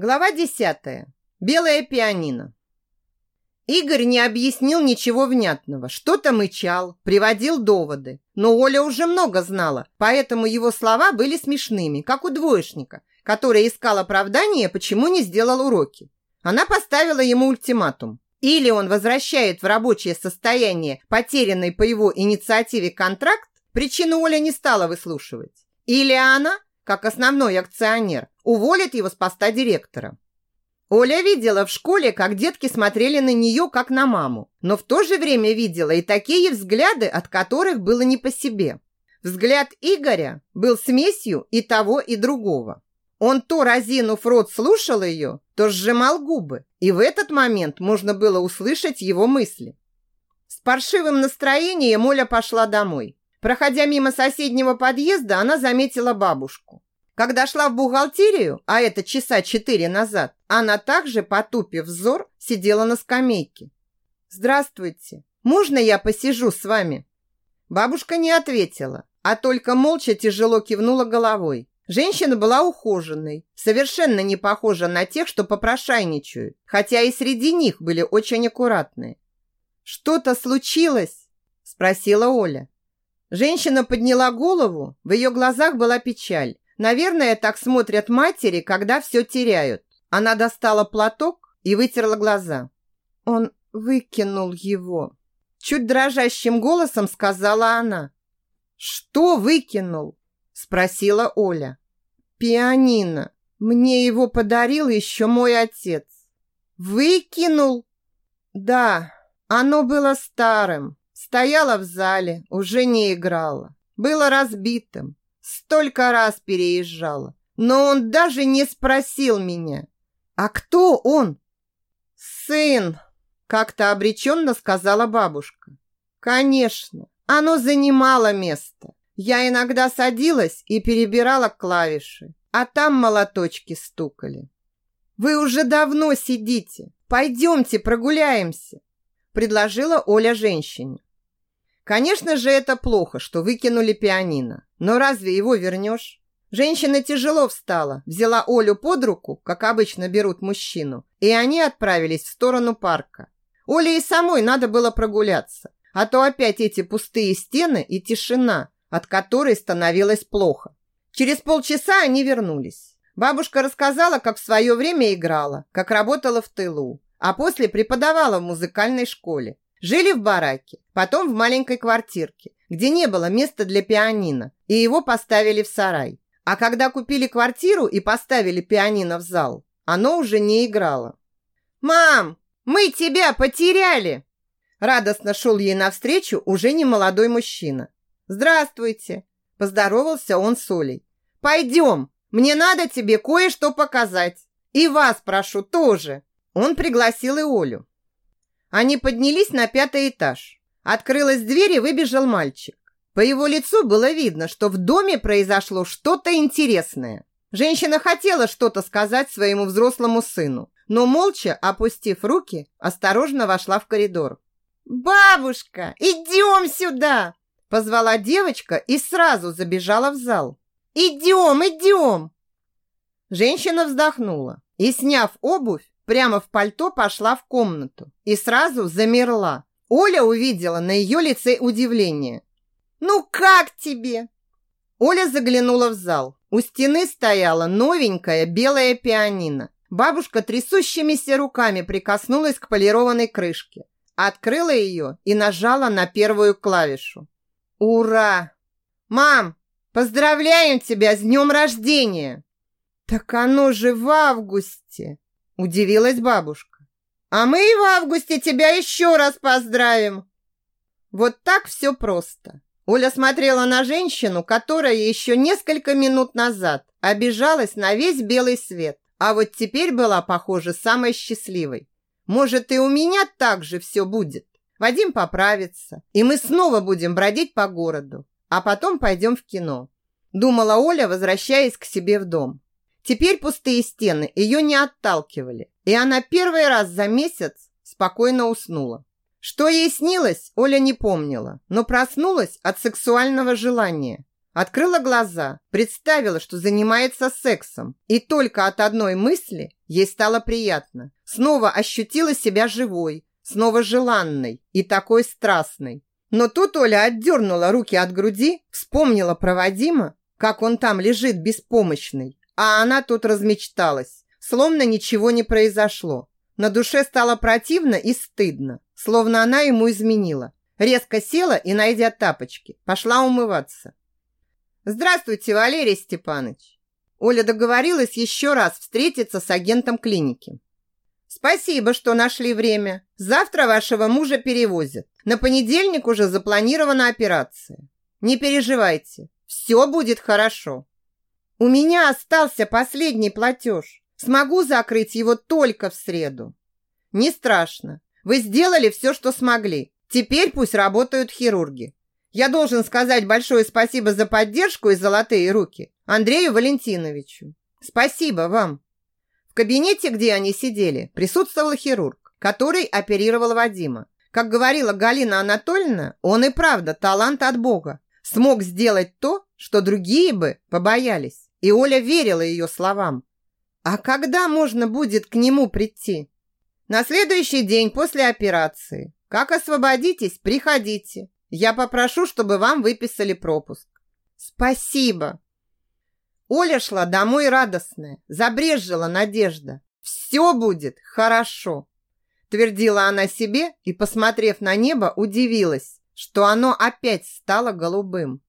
Глава 10. Белое пианино. Игорь не объяснил ничего внятного. Что-то мычал, приводил доводы. Но Оля уже много знала, поэтому его слова были смешными, как у двоечника, который искал оправдание, почему не сделал уроки. Она поставила ему ультиматум. Или он возвращает в рабочее состояние потерянный по его инициативе контракт, причину Оля не стала выслушивать. Или она как основной акционер, уволит его с поста директора. Оля видела в школе, как детки смотрели на нее, как на маму, но в то же время видела и такие взгляды, от которых было не по себе. Взгляд Игоря был смесью и того, и другого. Он то, разинув рот, слушал ее, то сжимал губы, и в этот момент можно было услышать его мысли. С паршивым настроением Оля пошла домой. Проходя мимо соседнего подъезда, она заметила бабушку. Когда шла в бухгалтерию, а это часа четыре назад, она также, потупив взор, сидела на скамейке. «Здравствуйте, можно я посижу с вами?» Бабушка не ответила, а только молча тяжело кивнула головой. Женщина была ухоженной, совершенно не похожа на тех, что попрошайничают, хотя и среди них были очень аккуратные. «Что-то случилось?» – спросила Оля. Женщина подняла голову, в ее глазах была печаль. Наверное, так смотрят матери, когда все теряют. Она достала платок и вытерла глаза. Он выкинул его. Чуть дрожащим голосом сказала она. «Что выкинул?» Спросила Оля. «Пианино. Мне его подарил еще мой отец». «Выкинул?» «Да, оно было старым. Стояла в зале, уже не играла. Было разбитым. Столько раз переезжала. Но он даже не спросил меня. А кто он? Сын, как-то обреченно сказала бабушка. Конечно, оно занимало место. Я иногда садилась и перебирала клавиши, а там молоточки стукали. Вы уже давно сидите. Пойдемте прогуляемся, предложила Оля женщине. Конечно же, это плохо, что выкинули пианино. Но разве его вернешь? Женщина тяжело встала, взяла Олю под руку, как обычно берут мужчину, и они отправились в сторону парка. Оле и самой надо было прогуляться, а то опять эти пустые стены и тишина, от которой становилось плохо. Через полчаса они вернулись. Бабушка рассказала, как в свое время играла, как работала в тылу, а после преподавала в музыкальной школе. Жили в бараке, потом в маленькой квартирке, где не было места для пианино, и его поставили в сарай. А когда купили квартиру и поставили пианино в зал, оно уже не играло. «Мам, мы тебя потеряли!» Радостно шел ей навстречу уже не молодой мужчина. «Здравствуйте!» Поздоровался он с Олей. «Пойдем, мне надо тебе кое-что показать. И вас прошу тоже!» Он пригласил и Олю. Они поднялись на пятый этаж. Открылась дверь и выбежал мальчик. По его лицу было видно, что в доме произошло что-то интересное. Женщина хотела что-то сказать своему взрослому сыну, но молча, опустив руки, осторожно вошла в коридор. «Бабушка, идем сюда!» Позвала девочка и сразу забежала в зал. «Идем, идем!» Женщина вздохнула и, сняв обувь, прямо в пальто пошла в комнату и сразу замерла. Оля увидела на ее лице удивление. «Ну как тебе?» Оля заглянула в зал. У стены стояла новенькая белая пианино. Бабушка трясущимися руками прикоснулась к полированной крышке, открыла ее и нажала на первую клавишу. «Ура! Мам, поздравляем тебя с днем рождения!» «Так оно же в августе!» Удивилась бабушка. А мы в августе тебя еще раз поздравим. Вот так все просто. Оля смотрела на женщину, которая еще несколько минут назад обижалась на весь белый свет, а вот теперь была, похоже, самой счастливой. Может, и у меня так же все будет. Вадим поправится, и мы снова будем бродить по городу, а потом пойдем в кино. Думала Оля, возвращаясь к себе в дом. Теперь пустые стены ее не отталкивали, и она первый раз за месяц спокойно уснула. Что ей снилось, Оля не помнила, но проснулась от сексуального желания. Открыла глаза, представила, что занимается сексом. И только от одной мысли ей стало приятно. Снова ощутила себя живой, снова желанной и такой страстной. Но тут Оля отдернула руки от груди, вспомнила про Вадима, как он там лежит беспомощный, а она тут размечталась, словно ничего не произошло. На душе стало противно и стыдно, словно она ему изменила. Резко села и, найдя тапочки, пошла умываться. «Здравствуйте, Валерий Степанович!» Оля договорилась еще раз встретиться с агентом клиники. «Спасибо, что нашли время. Завтра вашего мужа перевозят. На понедельник уже запланирована операция. Не переживайте, все будет хорошо. У меня остался последний платеж. Смогу закрыть его только в среду. Не страшно. Вы сделали все, что смогли. Теперь пусть работают хирурги. Я должен сказать большое спасибо за поддержку и золотые руки Андрею Валентиновичу. Спасибо вам. В кабинете, где они сидели, присутствовал хирург, который оперировал Вадима. Как говорила Галина Анатольевна, он и правда талант от Бога. Смог сделать то, что другие бы побоялись. И Оля верила ее словам. А когда можно будет к нему прийти? На следующий день после операции. Как освободитесь, приходите. Я попрошу, чтобы вам выписали пропуск. Спасибо. Оля шла домой радостная, забрежжила надежда. Все будет хорошо. Твердила она себе и, посмотрев на небо, удивилась, что оно опять стало голубым.